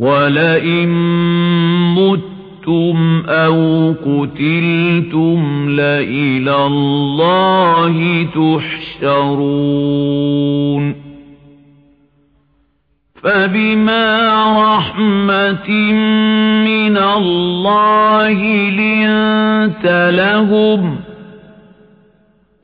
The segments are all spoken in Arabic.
وَلَئِن مُتُّمْ أَوْ قُتِلْتُمْ لَإِلَى اللَّهِ تُحْشَرُونَ فَبِمَا رَحْمَةٍ مِنَ اللَّهِ لِنتَ لَهُمْ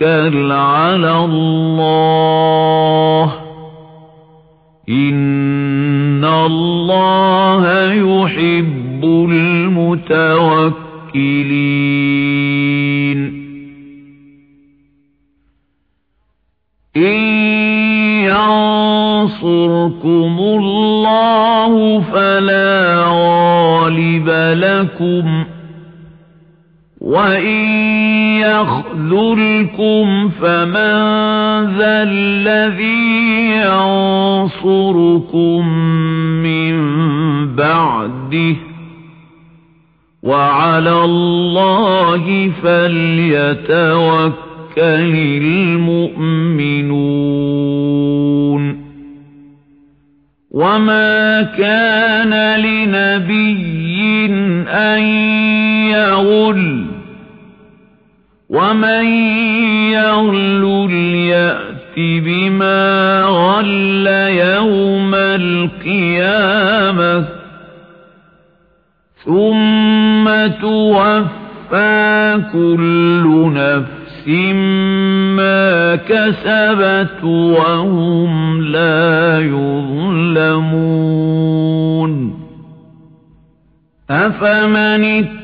توكل على الله. إن الله يحب المتوكلين. إن ينصركم الله فلا غالب لكم. وَإِن يَخْذُلْكُمْ فَمَن ذَا الَّذِي يَنصُرُكُم مِّن بَعْدِهِ وَعَلَى اللَّهِ فَلْيَتَوَكَّلِ الْمُؤْمِنُونَ وَمَا كَانَ لِنَبِيٍّ أَن يَغُلَّ وَمَن يَغْلُلْ يَأْتِ بِمَا غَلَّ يَوْمَ الْقِيَامَةِ ثُمَّ تُوَفَّى كُلُّ نَفْسٍ مَا كَسَبَتْ وَهُمْ لَا يُظْلَمُونَ أَفَمَنِ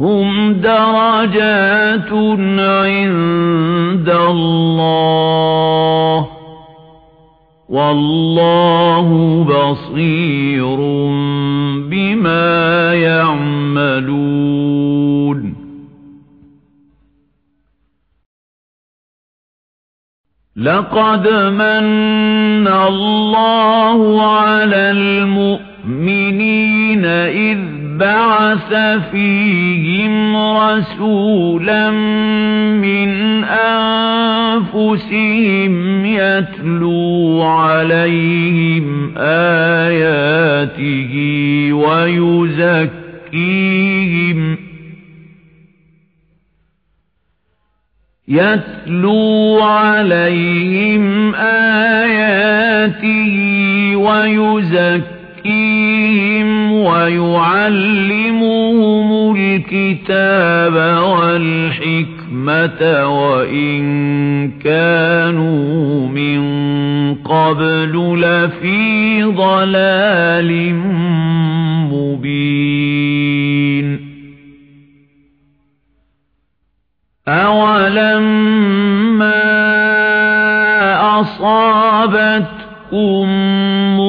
هم درجات عند الله. والله بصير بما يعملون. لقد من الله على المؤمنين إذ بعث فيهم رسولا من أنفسهم يتلو عليهم آياته ويزكيهم يتلو عليهم آياته ويزكيهم ويعلمهم الكتاب والحكمة وإن كانوا من قبل لفي ضلال مبين. أولما أصابتكم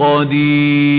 قدير